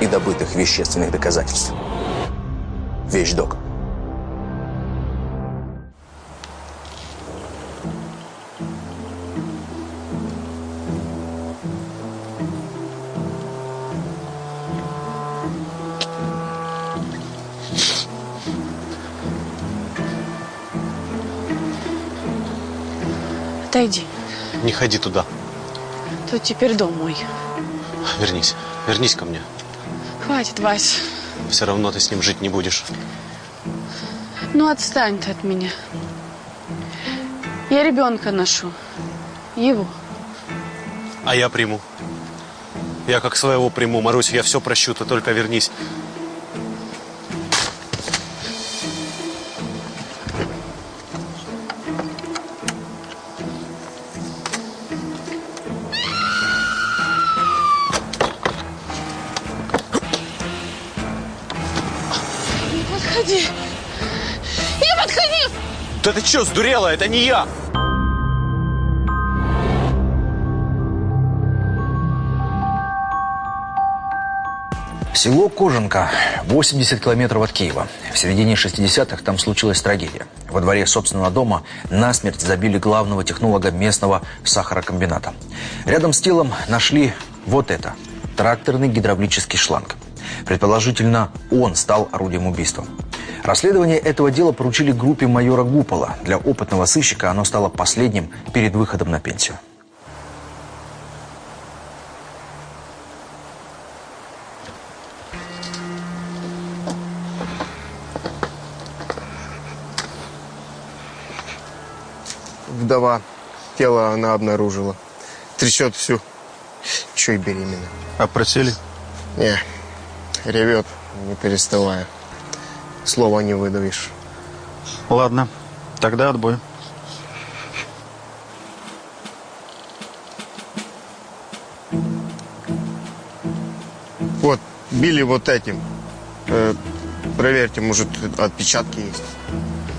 и добытых вещественных доказательств. Вещдок. Отойди. Не ходи туда. Тут теперь дом мой. Вернись. Вернись ко мне. Хватит, Вась. Все равно ты с ним жить не будешь. Ну, отстань ты от меня. Я ребенка ношу. Его. А я приму. Я как своего приму. Марусь, я все прощу, ты только вернись. Да ты что, сдурела? Это не я! Село Кожанка, 80 километров от Киева. В середине 60-х там случилась трагедия. Во дворе собственного дома насмерть забили главного технолога местного сахарокомбината. Рядом с телом нашли вот это – тракторный гидравлический шланг. Предположительно, он стал орудием убийства. Расследование этого дела поручили группе майора Гупола. Для опытного сыщика оно стало последним перед выходом на пенсию. Вдова. Тело она обнаружила. Трясет всю. Еще и беременна. Опросили? Не, ревет, не переставая. Слова не выдавишь. Ладно, тогда отбой. Вот, били вот этим. Э, проверьте, может, отпечатки есть.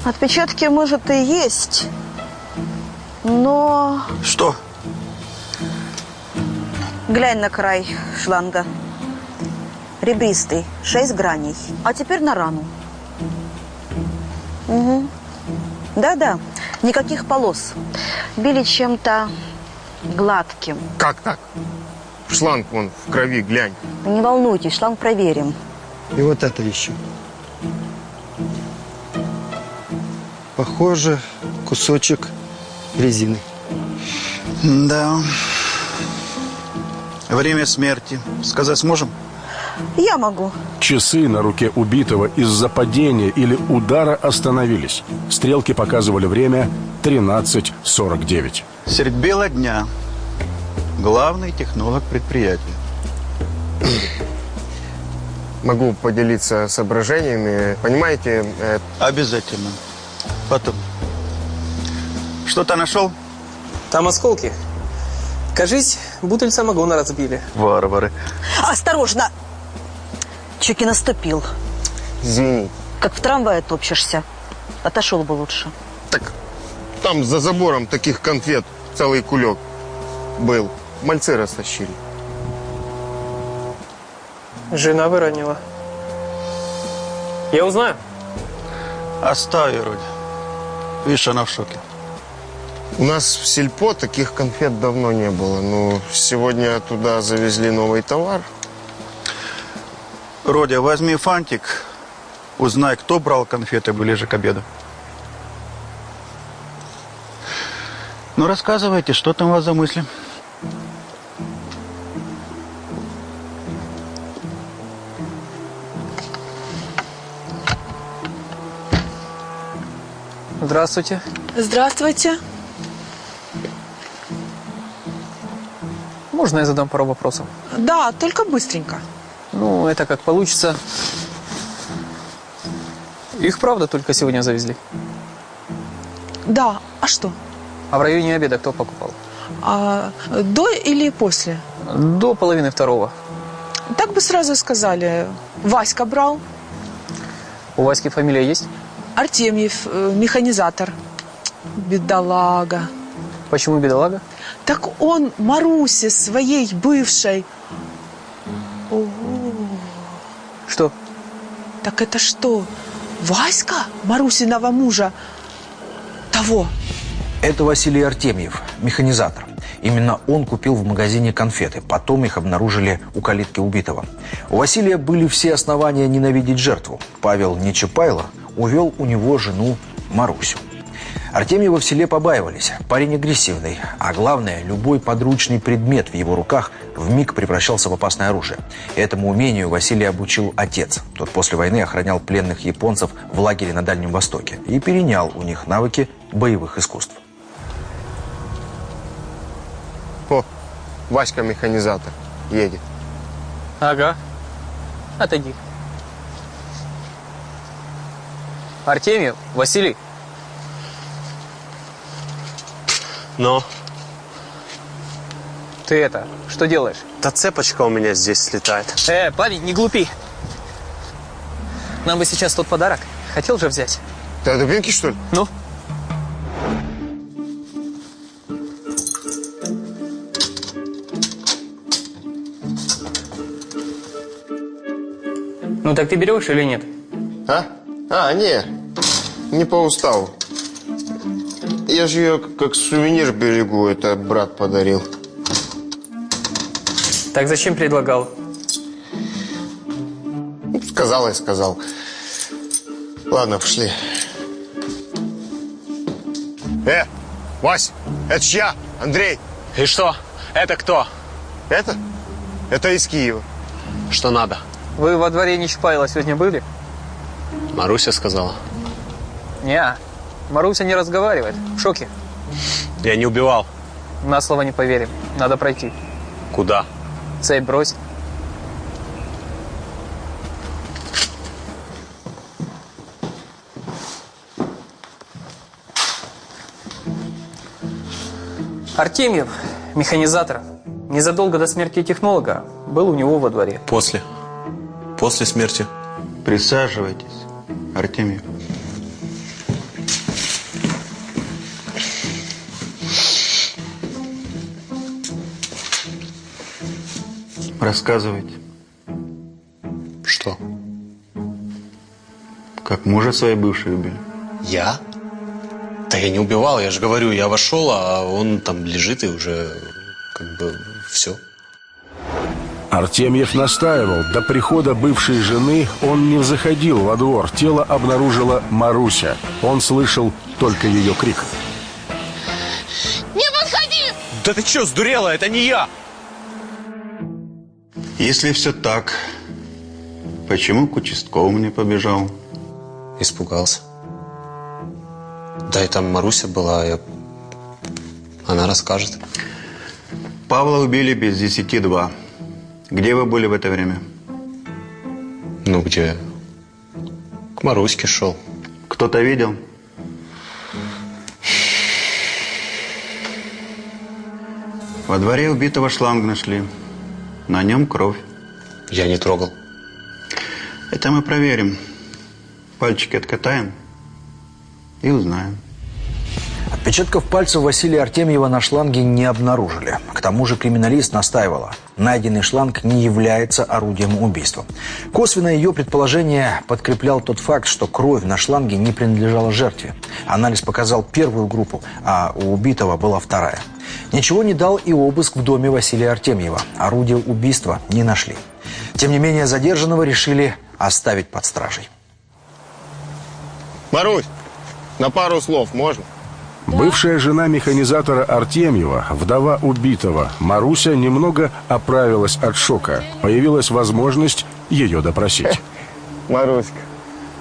Отпечатки, может, и есть, но Что? глянь на край шланга. Ребристый, шесть граней. А теперь на рану. Угу. Да-да, никаких полос. Били чем-то гладким. Как так? Шланг вон в крови, глянь. Не волнуйтесь, шланг проверим. И вот это еще. Похоже, кусочек резины. Да. Время смерти. Сказать сможем? Я могу. Часы на руке убитого из-за падения или удара остановились. Стрелки показывали время 13.49. Средь бела дня. Главный технолог предприятия. Могу поделиться соображениями. Понимаете, э, Обязательно. Потом. Что-то нашел? Там осколки. Кажись, бутыль самогона разбили. Варвары. Осторожно! Чуть не наступил. извини. Как в трамвае топчешься. Отошел бы лучше. Так там за забором таких конфет целый кулек был. Мальцы растащили. Жена выронила. Я узнаю. Оставь, вроде. Видишь, она в шоке. У нас в сельпо таких конфет давно не было. Но сегодня туда завезли новый товар. Родя, возьми фантик, узнай, кто брал конфеты ближе к обеду. Ну, рассказывайте, что там у вас за мысли? Здравствуйте. Здравствуйте. Можно я задам пару вопросов? Да, только быстренько. Ну, это как получится. Их правда только сегодня завезли. Да, а что? А в районе обеда кто покупал? А до или после? До половины второго. Так бы сразу сказали. Васька брал, У Васьки фамилия есть? Артемьев, э, механизатор. Бедолага. Почему бедолага? Так он Марусе своей бывшей. Так это что, Васька, Марусиного мужа, того? Это Василий Артемьев, механизатор. Именно он купил в магазине конфеты. Потом их обнаружили у калитки убитого. У Василия были все основания ненавидеть жертву. Павел Нечапайло увел у него жену Марусю. Артемьева в селе побаивались. Парень агрессивный. А главное, любой подручный предмет в его руках вмиг превращался в опасное оружие. Этому умению Василия обучил отец. Тот после войны охранял пленных японцев в лагере на Дальнем Востоке и перенял у них навыки боевых искусств. О, Васька механизатор едет. Ага. Отойди. Артемьев, Василий. Но Ты это, что делаешь? та цепочка у меня здесь слетает. Э, парень, не глупи. Нам бы сейчас тот подарок. Хотел же взять. Ты от дубинки, что ли? Ну? Ну так ты берешь или нет? А? А, не. Не по уставу. Я же ее как сувенир берегу. Это брат подарил. Так зачем предлагал? Сказал и сказал. Ладно, пошли. Э, Вась, это ж я, Андрей. И что? Это кто? Это? Это из Киева. Что надо? Вы во дворе Нечапайла сегодня были? Маруся сказала. Не, Маруся не разговаривает. В шоке. Я не убивал. На слово не поверим. Надо пройти. Куда? Цепь брось. Артемьев, механизатор, незадолго до смерти технолога был у него во дворе. После. После смерти. Присаживайтесь, Артемий. Рассказывайте, Что? как мужа своей бывшей убили. Я? Да я не убивал, я же говорю, я вошел, а он там лежит и уже как бы все. Артемьев настаивал. До прихода бывшей жены он не заходил во двор. Тело обнаружила Маруся. Он слышал только ее крик. Не подходи! Да ты что, сдурела? Это не я! Если все так, почему к участковому не побежал? Испугался. Да и там Маруся была, я... она расскажет. Павла убили без десяти два. Где вы были в это время? Ну где? К Маруське шел. Кто-то видел? Во дворе убитого шланг нашли. На нем кровь. Я не трогал. Это мы проверим. Пальчики откатаем и узнаем. Отпечатков пальцев Василия Артемьева на шланге не обнаружили. К тому же криминалист настаивала. Найденный шланг не является орудием убийства. Косвенно ее предположение подкреплял тот факт, что кровь на шланге не принадлежала жертве. Анализ показал первую группу, а у убитого была вторая. Ничего не дал и обыск в доме Василия Артемьева. Орудие убийства не нашли. Тем не менее, задержанного решили оставить под стражей. Марусь, на пару слов можно? Бывшая жена механизатора Артемьева, вдова убитого, Маруся немного оправилась от шока. Появилась возможность ее допросить. Маруська,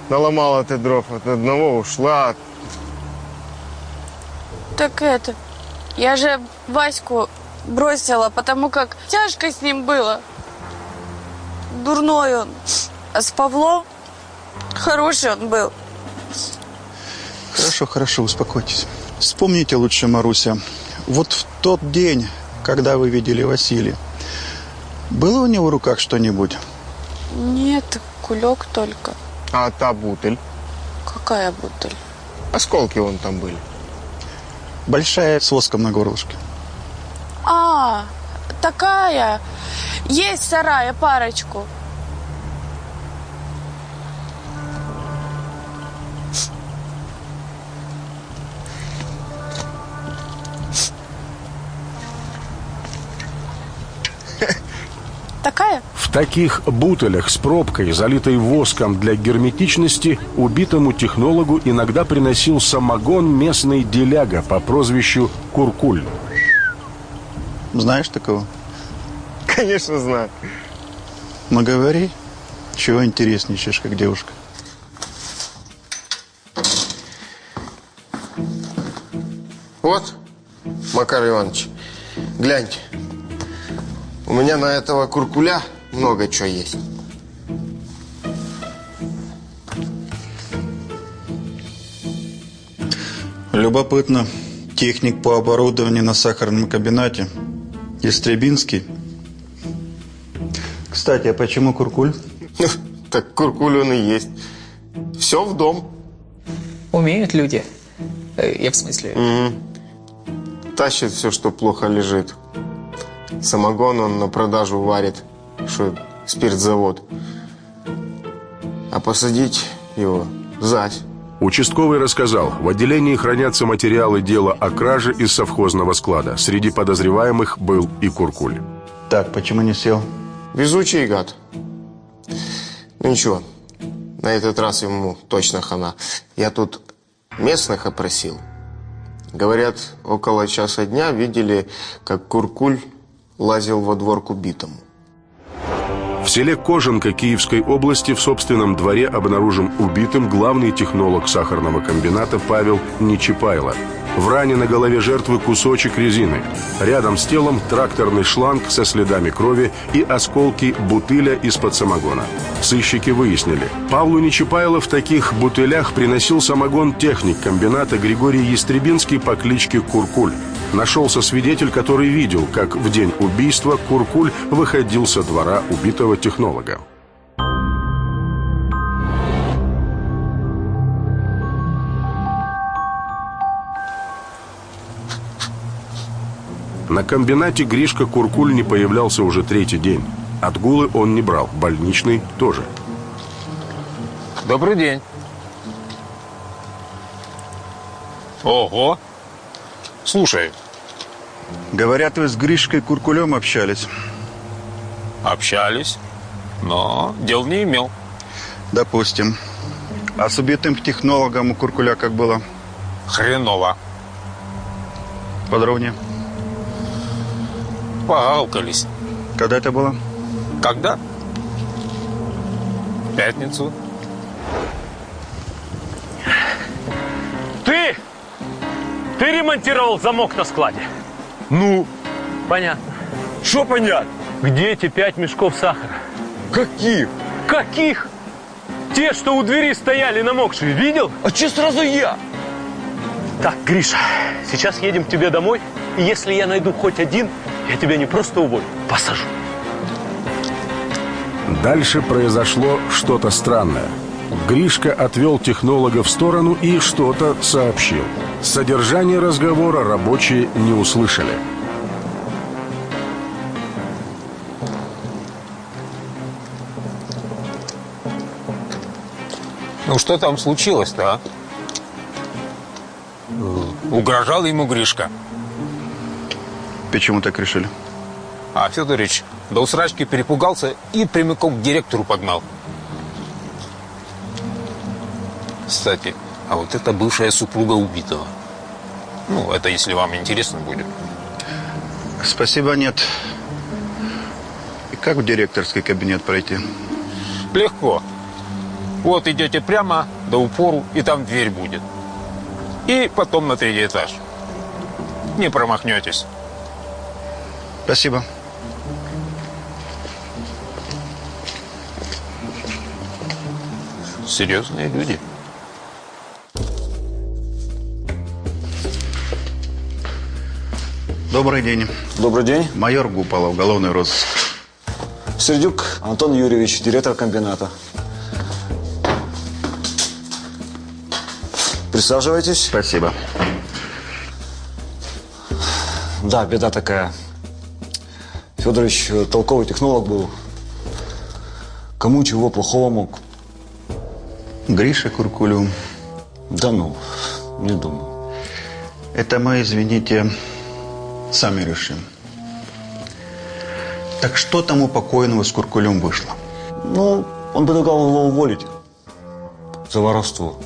наломала ты дров от одного, ушла. Так это, я же Ваську бросила, потому как тяжко с ним было. дурной он. А с Павлом хороший он был. Хорошо, хорошо, успокойтесь. Вспомните лучше, Маруся, вот в тот день, когда вы видели Василия, было у него в руках что-нибудь? Нет, кулек только. А та бутыль? Какая бутыль? Осколки вон там были. Большая с воском на горлышке. А, такая. Есть в сарае парочку. Таких бутылях с пробкой, залитой воском для герметичности, убитому технологу иногда приносил самогон местный деляга по прозвищу Куркуль. Знаешь такого? Конечно, знаю. Ну, говори, чего интересничаешь, как девушка. Вот, Макар Иванович, гляньте. У меня на этого куркуля много чего есть. Любопытно. Техник по оборудованию на сахарном комбинате. Истребинский. Кстати, а почему Куркуль? Так куркуль он и есть. Все в дом. Умеют люди. Э, Я в смысле... Тащит все, что плохо лежит. Самогон он на продажу варит, что спиртзавод. А посадить его зась. Участковый рассказал, в отделении хранятся материалы дела о краже из совхозного склада. Среди подозреваемых был и Куркуль. Так, почему не сел? Везучий гад. Ну ничего, на этот раз ему точно хана. Я тут местных опросил. Говорят, около часа дня видели, как Куркуль лазил во двор к убитому. В селе Кожанка Киевской области в собственном дворе обнаружен убитым главный технолог сахарного комбината Павел Нечипайло. В ране на голове жертвы кусочек резины. Рядом с телом тракторный шланг со следами крови и осколки бутыля из-под самогона. Сыщики выяснили, Павлу Нечипайло в таких бутылях приносил самогон техник комбината Григорий Ястребинский по кличке Куркуль. Нашелся свидетель, который видел, как в день убийства Куркуль выходил со двора убитого технолога. На комбинате Гришка Куркуль не появлялся уже третий день. Отгулы он не брал, больничный тоже. Добрый день. Ого. Слушай, Говорят, вы с Гришкой Куркулем общались. общались, но дел не имел. Допустим. А с убитым технологом у Куркуля как было? Хреново. Подробнее. Погалкались. Когда это было? Когда? В Пятницу. Ты! Ты ремонтировал замок на складе? Ну? Понятно. Что понятно? Где эти пять мешков сахара? Каких? Каких? Те, что у двери стояли намокшие, видел? А че сразу я? Так, Гриша, сейчас едем к тебе домой, и если я найду хоть один, я тебя не просто уволю, посажу. Дальше произошло что-то странное. Гришка отвел технолога в сторону и что-то сообщил. Содержание разговора рабочие не услышали. Ну что там случилось-то, а? Угрожал ему Гришка. Почему так решили? А Федорович до усрачки перепугался и прямиком к директору погнал. Кстати, а вот это бывшая супруга убитого. Ну, это если вам интересно будет. Спасибо, нет. И как в директорский кабинет пройти? Легко. Вот идете прямо до упору, и там дверь будет. И потом на третий этаж. Не промахнетесь. Спасибо. серьезные люди. Добрый день. Добрый день. Майор Гупала, уголовный розыск. Сердюк Антон Юрьевич, директор комбината. Присаживайтесь. Спасибо. Да, беда такая. Федорович э, толковый технолог был. Кому чего плохого мог? Гриша Куркулю. Да ну, не думаю. Это мы, извините, сами решим. Так что там у покойного с Куркулем вышло? Ну, он предлагал его уволить за воровство.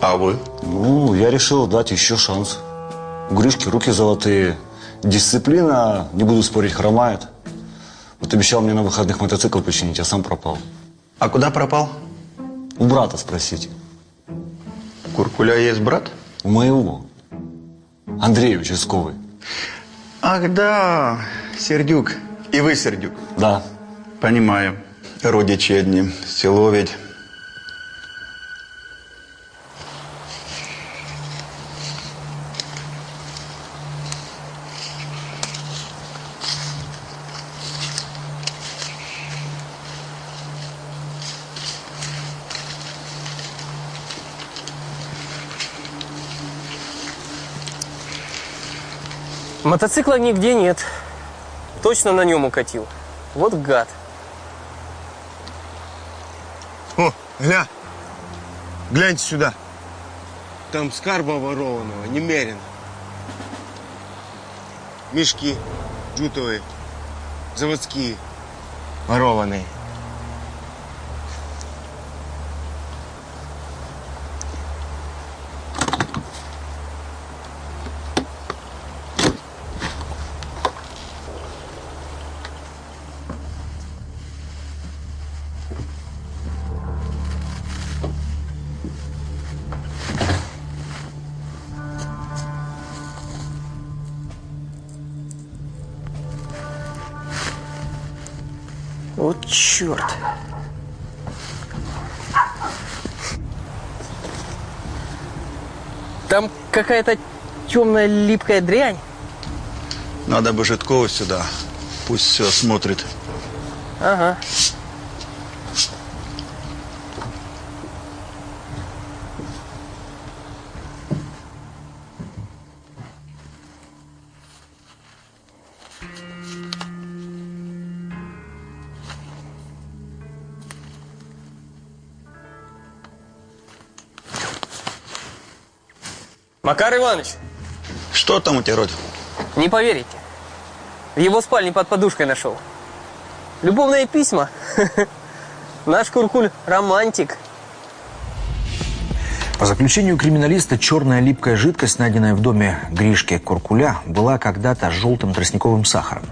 А вы? Ну, я решил дать еще шанс. У Гришки руки золотые. Дисциплина, не буду спорить, хромает. Вот обещал мне на выходных мотоцикл починить, а сам пропал. А куда пропал? У брата спросите. У Куркуля есть брат? У моего. Андрей участковый. Ах да, Сердюк. И вы, Сердюк? Да. Понимаю. Родичи одни. Село ведь. Мотоцикла нигде нет. Точно на нем укатил. Вот гад. О, гля. Гляньте сюда. Там скарба ворованного немерено. Мешки джутовые, заводские, ворованные. Какая-то темная липкая дрянь. Надо бы Житкова сюда. Пусть все осмотрит. Ага. Макар Иванович, Что там у тебя, Родь? не поверите. В его спальне под подушкой нашел. Любовные письма. Наш Куркуль романтик. По заключению криминалиста, черная липкая жидкость, найденная в доме Гришки Куркуля, была когда-то желтым тростниковым сахаром.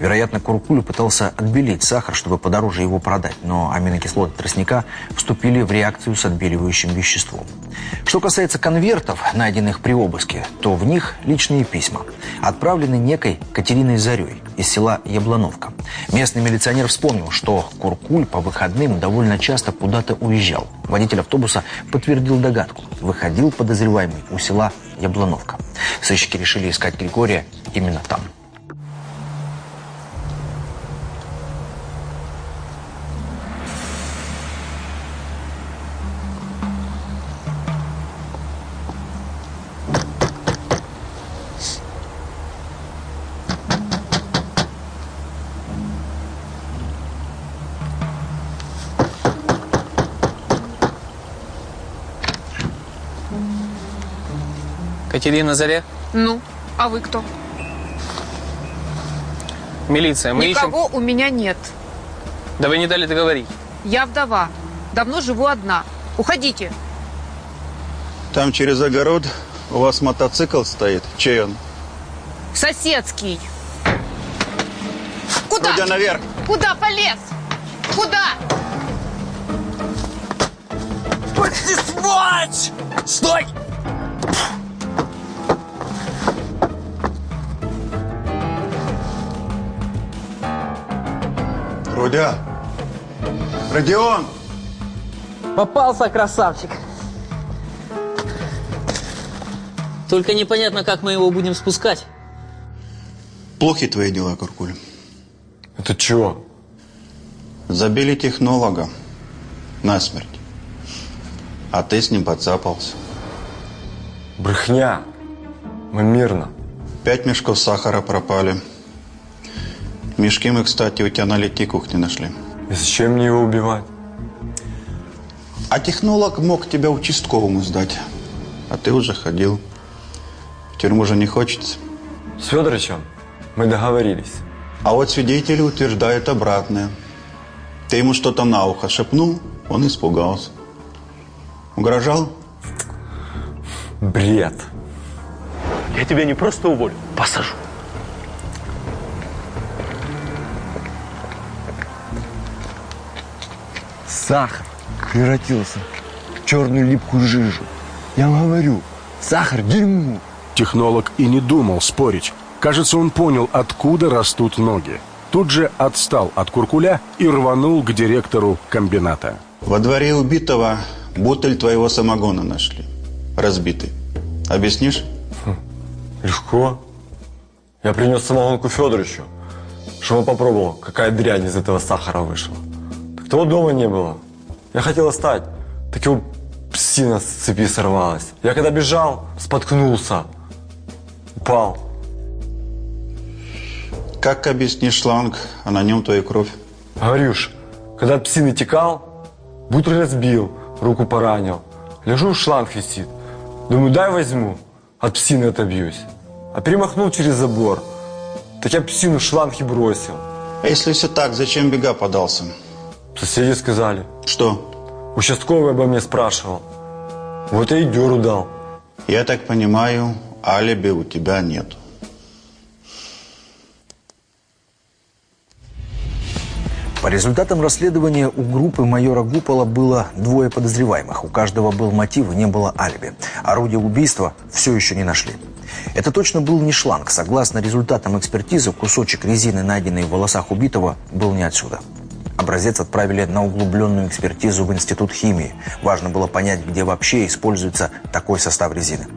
Вероятно, Куркуль пытался отбелить сахар, чтобы подороже его продать, но аминокислоты тростника вступили в реакцию с отбеливающим веществом. Что касается конвертов, найденных при обыске, то в них личные письма, отправлены некой Катериной Зарей из села Яблановка. Местный милиционер вспомнил, что Куркуль по выходным довольно часто куда-то уезжал. Водитель автобуса подтвердил догадку. Выходил подозреваемый у села Яблановка. Сыщики решили искать Григория именно там. Катерина Заря, Ну, а вы кто? милиция, мы Никого у меня нет. ищем... Да вы не дали договорить. Я вдова. Давно живу одна. Уходите. Там через огород у вас мотоцикл стоит. Чей он? Соседский. Куда? Родя, наверх. Куда полез? Куда? Ты сволочь! Стой! Рудя! Родион! Попался, красавчик. Только непонятно, как мы его будем спускать. Плохи твои дела, Куркуль. Это чего? Забили технолога насмерть. А ты с ним подцапался. Брехня. Мы мирно. Пять мешков сахара пропали. Мешки мы, кстати, у тебя на летней кухне нашли. И зачем мне его убивать? А технолог мог тебя участковому сдать. А ты уже ходил. В тюрьму же не хочется. С Федоровичем мы договорились. А вот свидетели утверждают обратное. Ты ему что-то на ухо шепнул, он испугался. Угрожал? Бред. Я тебя не просто уволю, посажу. Сахар превратился в черную липкую жижу. Я вам говорю, сахар дерьмо. Технолог и не думал спорить. Кажется, он понял, откуда растут ноги. Тут же отстал от куркуля и рванул к директору комбината. Во дворе убитого бутыль твоего самогона нашли. Разбитый. Объяснишь? Легко. Я принес самогонку Федоровичу, чтобы он попробовал, какая дрянь из этого сахара вышла. Того дома не было. Я хотел остать, так его псина с цепи сорвалась. Я когда бежал, споткнулся. Упал. Как объяснишь шланг, а на нем твою кровь? Говорюш, когда псины текал, бутыль разбил, руку поранил. Лежу, шланг висит. Думаю, дай возьму, от псины отобьюсь. А перемахнул через забор. Так я псину в шланг и бросил. А если все так, зачем бега подался? Соседи сказали. Что? Участковый обо мне спрашивал. Вот я и деру дал. Я так понимаю, алиби у тебя нет. По результатам расследования у группы майора Гупола было двое подозреваемых. У каждого был мотив и не было алиби. Орудие убийства все еще не нашли. Это точно был не шланг. Согласно результатам экспертизы, кусочек резины, найденный в волосах убитого, был не отсюда. Образец отправили на углубленную экспертизу в Институт химии. Важно было понять, где вообще используется такой состав резины.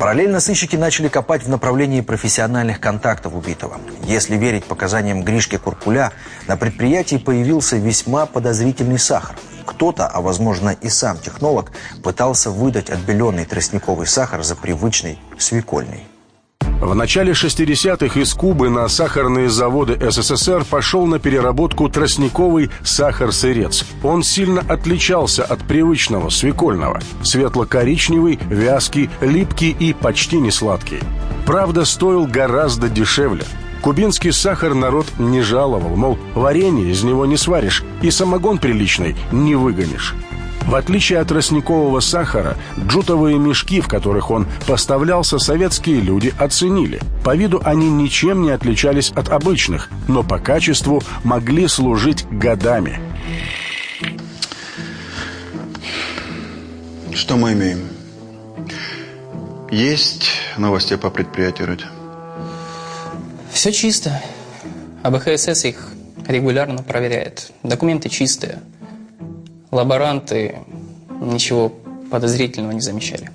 Параллельно сыщики начали копать в направлении профессиональных контактов убитого. Если верить показаниям Гришки Куркуля, на предприятии появился весьма подозрительный сахар. Кто-то, а возможно и сам технолог, пытался выдать отбеленный тростниковый сахар за привычный свекольный. В начале 60-х из Кубы на сахарные заводы СССР пошел на переработку тростниковый сахар-сырец. Он сильно отличался от привычного свекольного. Светло-коричневый, вязкий, липкий и почти не сладкий. Правда, стоил гораздо дешевле. Кубинский сахар народ не жаловал, мол, варенье из него не сваришь и самогон приличный не выгонишь. В отличие от тростникового сахара, джутовые мешки, в которых он поставлялся, советские люди оценили. По виду они ничем не отличались от обычных, но по качеству могли служить годами. Что мы имеем? Есть новости по предприятию Рудь? Все чисто. АБХСС их регулярно проверяет. Документы чистые. Лаборанты ничего подозрительного не замечали.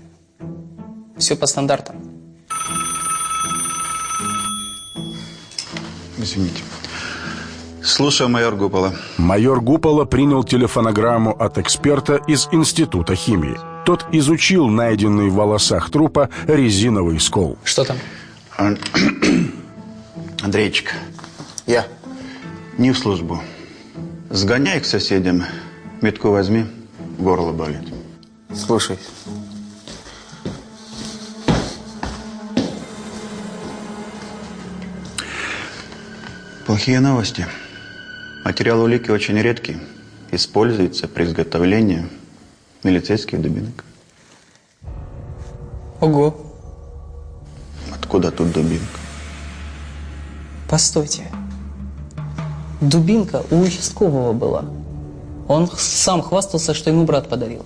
Все по стандартам. Извините. Слушаю, майор Гупола. Майор Гупола принял телефонограмму от эксперта из Института химии. Тот изучил найденный в волосах трупа резиновый скол. Что там? Андрейчик. Я. Не в службу. Сгоняй к соседям. Метку возьми. Горло болит. Слушай. Плохие новости. Материал улики очень редкий. Используется при изготовлении милицейских дубинок. Ого. Откуда тут дубинка? Постойте. Дубинка у участкового была. Он сам хвастался, что ему брат подарил.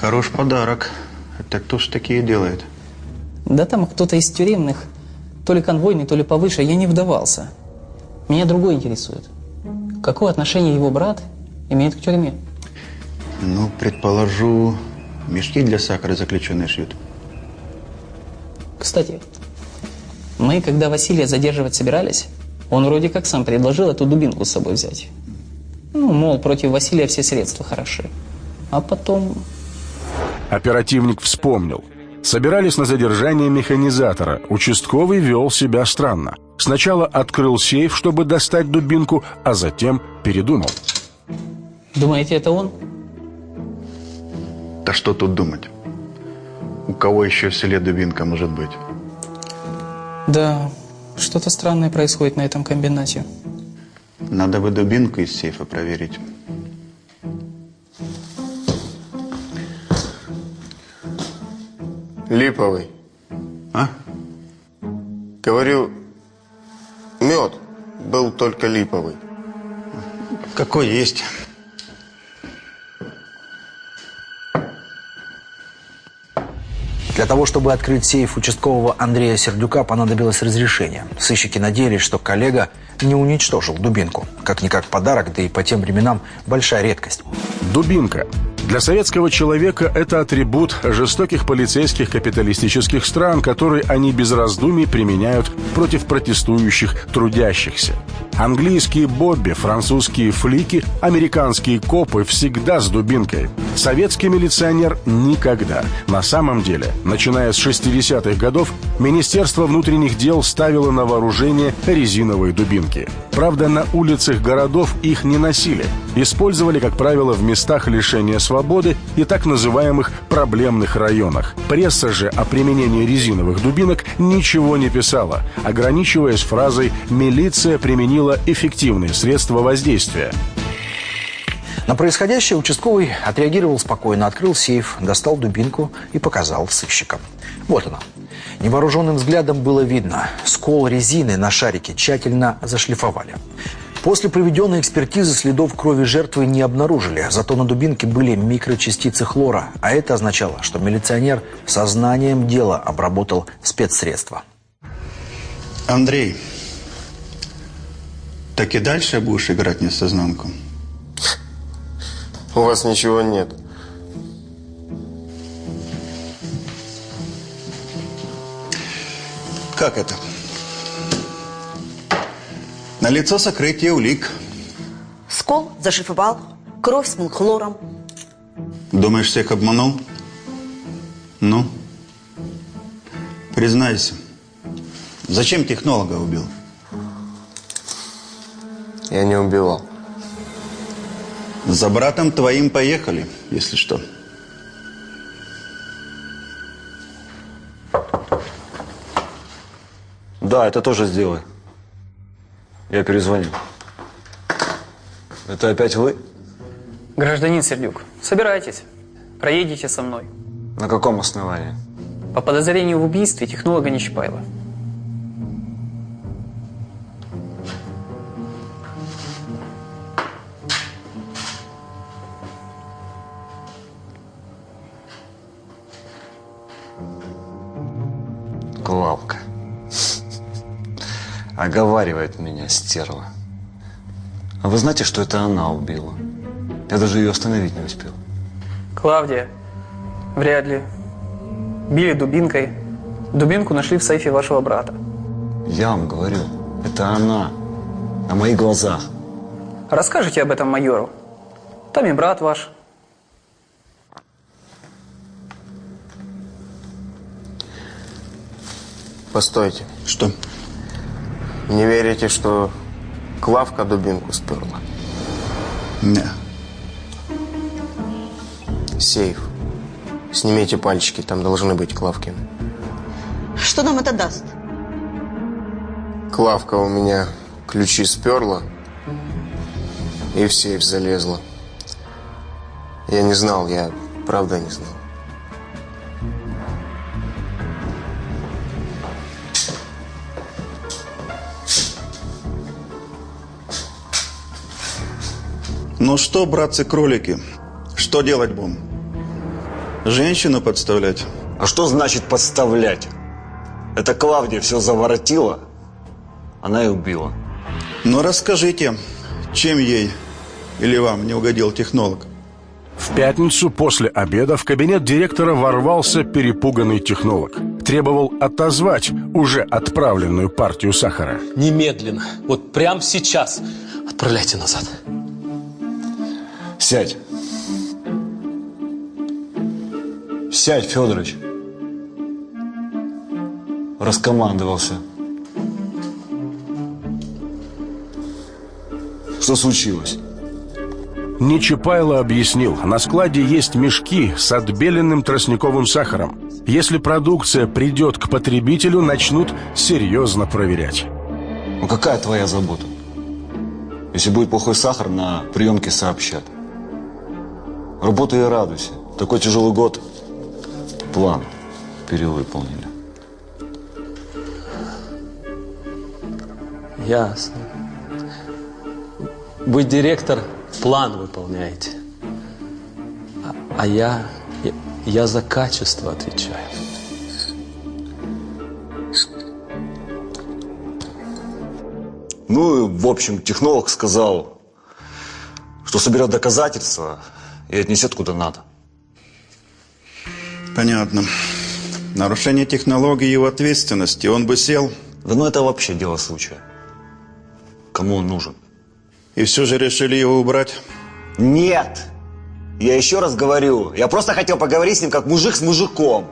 Хорош подарок. Это кто ж такие делает? Да там кто-то из тюремных, то ли конвойный, то ли повыше, я не вдавался. Меня другое интересует. Какое отношение его брат имеет к тюрьме? Ну, предположу, мешки для сахара заключенные шьют. Кстати, мы, когда Василия задерживать собирались, он вроде как сам предложил эту дубинку с собой взять. Ну, мол, против Василия все средства хороши. А потом... Оперативник вспомнил. Собирались на задержание механизатора. Участковый вел себя странно. Сначала открыл сейф, чтобы достать дубинку, а затем передумал. Думаете, это он? Да что тут думать? У кого еще в селе дубинка может быть? Да, что-то странное происходит на этом комбинате. Надо бы дубинку из сейфа проверить. Липовый. А? Говорю, мед был только липовый. Какой есть. Для того, чтобы открыть сейф участкового Андрея Сердюка, понадобилось разрешение. Сыщики надеялись, что коллега не уничтожил дубинку. Как-никак подарок, да и по тем временам большая редкость. Дубинка. Для советского человека это атрибут жестоких полицейских капиталистических стран, который они без раздумий применяют против протестующих трудящихся. Английские бобби, французские флики, американские копы всегда с дубинкой. Советский милиционер никогда. На самом деле, начиная с 60-х годов, Министерство внутренних дел ставило на вооружение резиновые дубинки. Правда, на улицах городов их не носили. Использовали, как правило, в местах лишения свободы и так называемых проблемных районах. Пресса же о применении резиновых дубинок ничего не писала, ограничиваясь фразой «милиция применила эффективные средства воздействия». На происходящее участковый отреагировал спокойно, открыл сейф, достал дубинку и показал сыщикам. Вот она. Невооруженным взглядом было видно, скол резины на шарике тщательно зашлифовали. После проведенной экспертизы следов крови жертвы не обнаружили, зато на дубинке были микрочастицы хлора, а это означало, что милиционер сознанием дела обработал спецсредства. Андрей, так и дальше будешь играть несознанку? У вас ничего нет. Как это? На лицо сокрытие улик. Скол зашифровал, кровь смыл хлором. Думаешь, всех обманул? Ну? Признайся. Зачем технолога убил? Я не убивал. За братом твоим поехали, если что. Да, это тоже сделай. Я перезвоню. Это опять вы? Гражданин Сердюк, собирайтесь. Проедете со мной. На каком основании? По подозрению в убийстве технолога Нечапаева. Оговаривает меня стерва. А вы знаете, что это она убила? Я даже ее остановить не успел. Клавдия, вряд ли. Били дубинкой. Дубинку нашли в сейфе вашего брата. Я вам говорю, это она. На моих глазах. Расскажите об этом майору. Там и брат ваш. Постойте. Что? Не верите, что Клавка дубинку сперла? Не. Сейф. Снимите пальчики, там должны быть Клавкины. Что нам это даст? Клавка у меня ключи сперла и в сейф залезла. Я не знал, я правда не знал. Ну что, братцы-кролики, что делать будем? Женщину подставлять? А что значит подставлять? Это Клавдия все заворотила, она и убила. Ну расскажите, чем ей или вам не угодил технолог? В В пятницу после обеда в кабинет директора ворвался перепуганный технолог. Требовал отозвать уже отправленную партию сахара. Немедленно, вот прямо сейчас отправляйте назад. Сядь. Сядь, Федорович. Раскомандовался. Что случилось? Нечипайло объяснил, на складе есть мешки с отбеленным тростниковым сахаром. Если продукция придет к потребителю, начнут серьезно проверять. Ну какая твоя забота? Если будет плохой сахар, на приемке сообщат. Работай и радуйся. Такой тяжелый год. План перевыполнили. Ясно. Вы директор, план выполняете. А, а я, я, я за качество отвечаю. Ну, в общем, технолог сказал, что соберет доказательства и отнесет куда надо. Понятно. Нарушение технологии его ответственности. Он бы сел... Да ну это вообще дело случая. Кому он нужен? И все же решили его убрать? Нет! Я еще раз говорю, я просто хотел поговорить с ним как мужик с мужиком.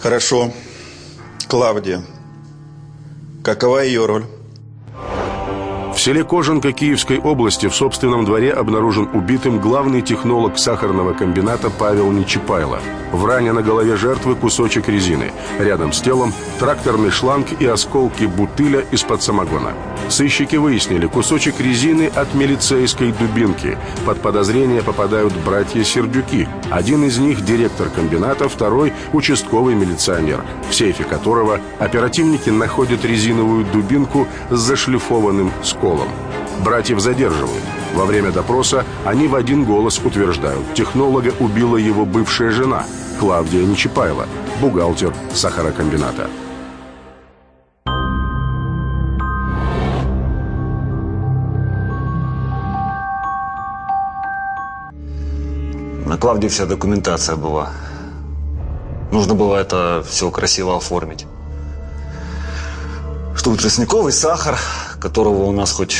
Хорошо. Клавдия. Какова ее роль? В селе Кожанка Киевской области в собственном дворе обнаружен убитым главный технолог сахарного комбината Павел Нечипайло. В ране на голове жертвы кусочек резины. Рядом с телом тракторный шланг и осколки бутыля из-под самогона. Сыщики выяснили, кусочек резины от милицейской дубинки. Под подозрение попадают братья Сердюки. Один из них директор комбината, второй участковый милиционер, в сейфе которого оперативники находят резиновую дубинку с зашлифованным сколом. Братьев задерживают. Во время допроса они в один голос утверждают, технолога убила его бывшая жена, Клавдия Нечипайло, бухгалтер сахарокомбината. На Клавдии вся документация была. Нужно было это все красиво оформить. Чтобы тростниковый сахар, которого у нас хоть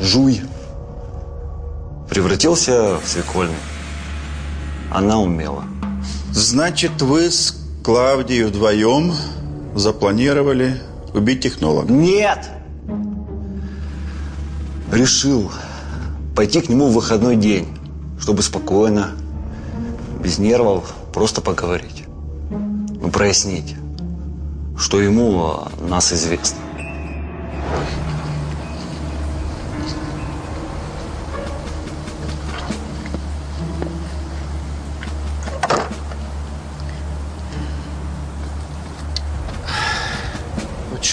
жуй, превратился в свекольный. Она умела. Значит, вы с Клавдией вдвоем запланировали убить технолога? Нет! Решил пойти к нему в выходной день, чтобы спокойно, без нервов, просто поговорить. Ну, прояснить, что ему о нас известно.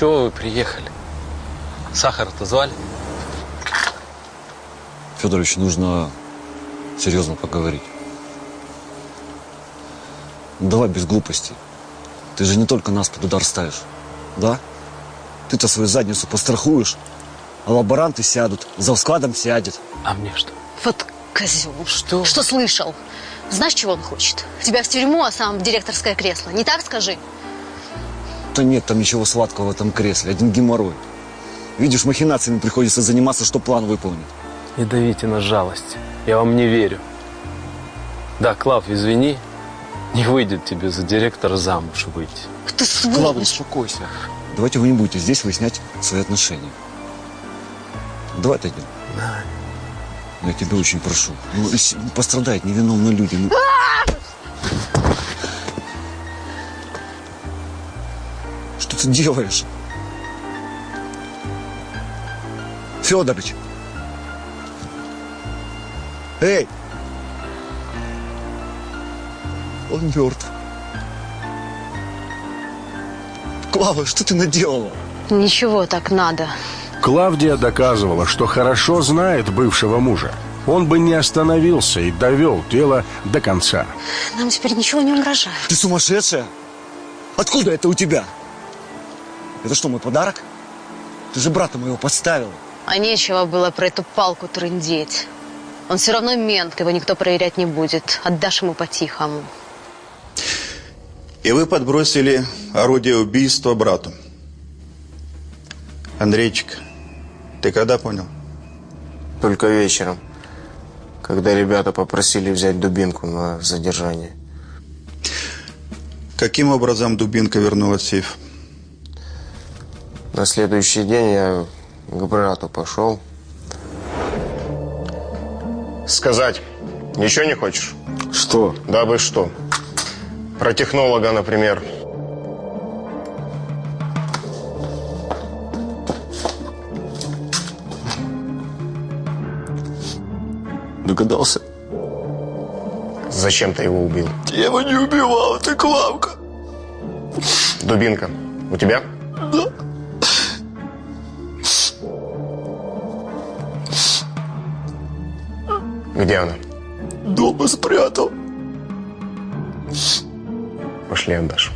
Чего вы приехали? Сахар-то звали? Федорович, нужно серьезно поговорить. Ну, давай без глупостей. Ты же не только нас под удар ставишь, да? Ты-то свою задницу пострахуешь, а лаборанты сядут, за складом сядет. А мне что? Вот козел. Что? Что слышал? Знаешь, чего он хочет? Тебя в тюрьму, а сам в директорское кресло. Не так скажи? Да нет там ничего сладкого в этом кресле, один геморрой. Видишь, махинациями приходится заниматься, что план выполнить. Не давите на жалость. Я вам не верю. Да, Клав, извини, не выйдет тебе за директора замуж выйти. Ты сволочь. Клава, успокойся. Давайте вы не будете здесь выяснять свои отношения. Давай отойдем. Я тебя очень прошу. Ну, пострадают невиновные люди. Ну, что ты делаешь? Федорович! Эй! Он мертв. Клава, что ты наделала? Ничего, так надо. Клавдия доказывала, что хорошо знает бывшего мужа. Он бы не остановился и довел дело до конца. Нам теперь ничего не угрожает. Ты сумасшедшая? Откуда это у тебя? Это что, мой подарок? Ты же брата моего подставила. А нечего было про эту палку трындеть. Он все равно мент, его никто проверять не будет. Отдашь ему по-тихому. И вы подбросили орудие убийства брату. Андрейчик, ты когда понял? Только вечером, когда ребята попросили взять дубинку на задержание. Каким образом дубинка вернулась в сейф? На следующий день я к брату пошел. Сказать ничего не хочешь? Что? Да бы что. Про технолога, например. Догадался? Зачем ты его убил? Я его не убивал, это Клавка. Дубинка. У тебя? Где она? Дома спрятал. Пошли, отдашь.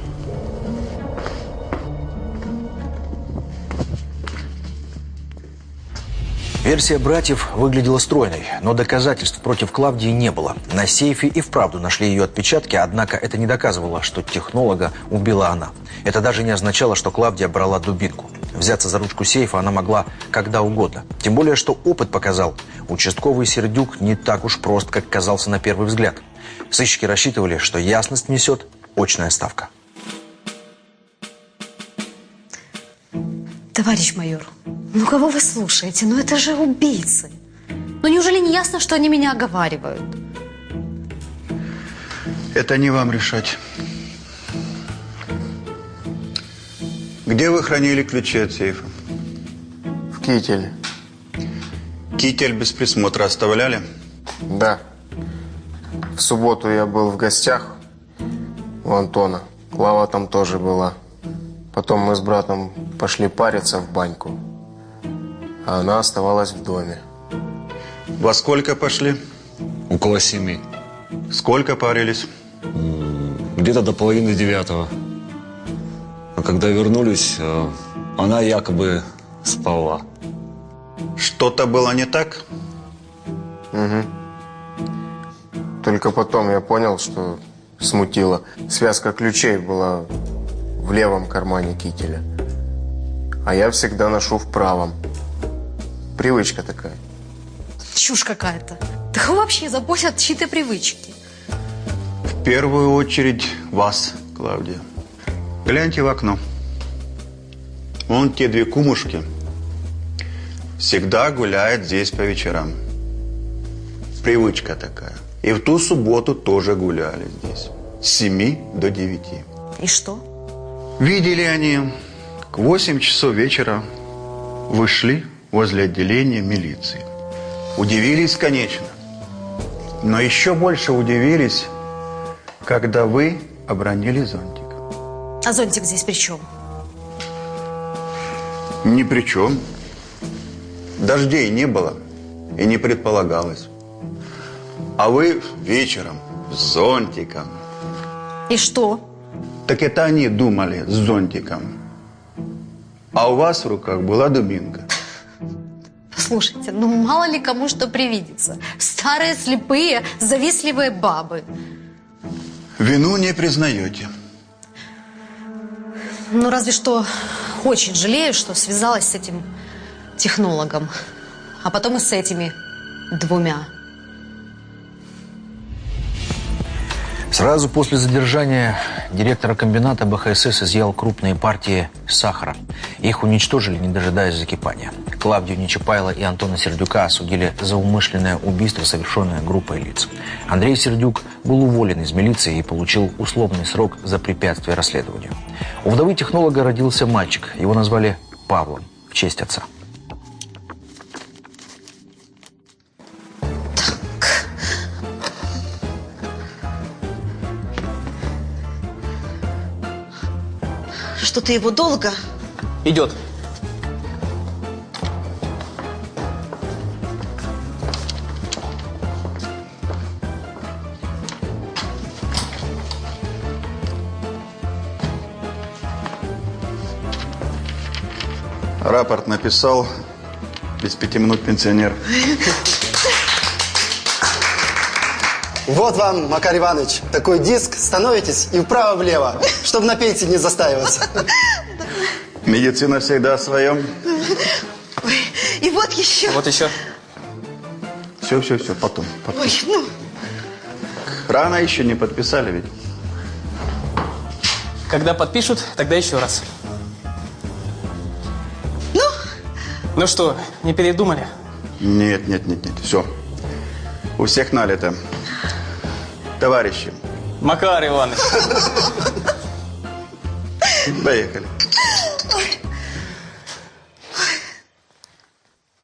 Версия братьев выглядела стройной, но доказательств против Клавдии не было. На сейфе и вправду нашли ее отпечатки, однако это не доказывало, что технолога убила она. Это даже не означало, что Клавдия брала дубинку. Взяться за ручку сейфа она могла когда угодно. Тем более, что опыт показал, участковый Сердюк не так уж прост, как казался на первый взгляд. Сыщики рассчитывали, что ясность несет очная ставка. Товарищ майор, ну кого вы слушаете? Ну это же убийцы. Ну неужели не ясно, что они меня оговаривают? Это не вам решать. Где вы хранили ключи от сейфа? В кителе. Китель без присмотра оставляли? Да. В субботу я был в гостях у Антона. Клава там тоже была. Потом мы с братом пошли париться в баньку. А она оставалась в доме. Во сколько пошли? Около семи. Сколько парились? Где-то до половины девятого. Когда вернулись, э, она якобы спала. Что-то было не так? Угу. Только потом я понял, что смутило. Связка ключей была в левом кармане кителя. А я всегда ношу в правом. Привычка такая. Чушь какая-то. Да кого вообще заботят чьи-то привычки? В первую очередь вас, Клавдия. Гляньте в окно. Вон те две кумушки всегда гуляют здесь по вечерам. Привычка такая. И в ту субботу тоже гуляли здесь. С 7 до 9. И что? Видели они, к 8 часов вечера вышли возле отделения милиции. Удивились, конечно. Но еще больше удивились, когда вы обронили зонтик. А зонтик здесь при чем? Ни при чем. Дождей не было и не предполагалось. А вы вечером с зонтиком. И что? Так это они думали с зонтиком. А у вас в руках была дубинка. Слушайте, ну мало ли кому что привидится. Старые, слепые, завистливые бабы. Вину не признаете. Ну, разве что очень жалею, что связалась с этим технологом. А потом и с этими двумя. Сразу после задержания директора комбината БХСС изъял крупные партии сахара. Их уничтожили, не дожидаясь закипания. Клавдию Нечапайло и Антона Сердюка осудили за умышленное убийство, совершенное группой лиц. Андрей Сердюк был уволен из милиции и получил условный срок за препятствие расследованию. У вдовы технолога родился мальчик. Его назвали Павлом в честь отца. Что-то его долго. Идет. Написал. Без пяти минут пенсионер. Вот вам, Макар Иванович, такой диск, становитесь и вправо-влево, чтобы на пенсии не застаиваться. Медицина всегда о своем. И вот еще. Вот еще. Все, все, все, потом. потом. Ой, ну, Рано еще не подписали ведь. Когда подпишут, тогда еще раз. Ну что, не передумали? Нет, нет, нет, нет, все. У всех налито. Товарищи, Макар Иванович. поехали.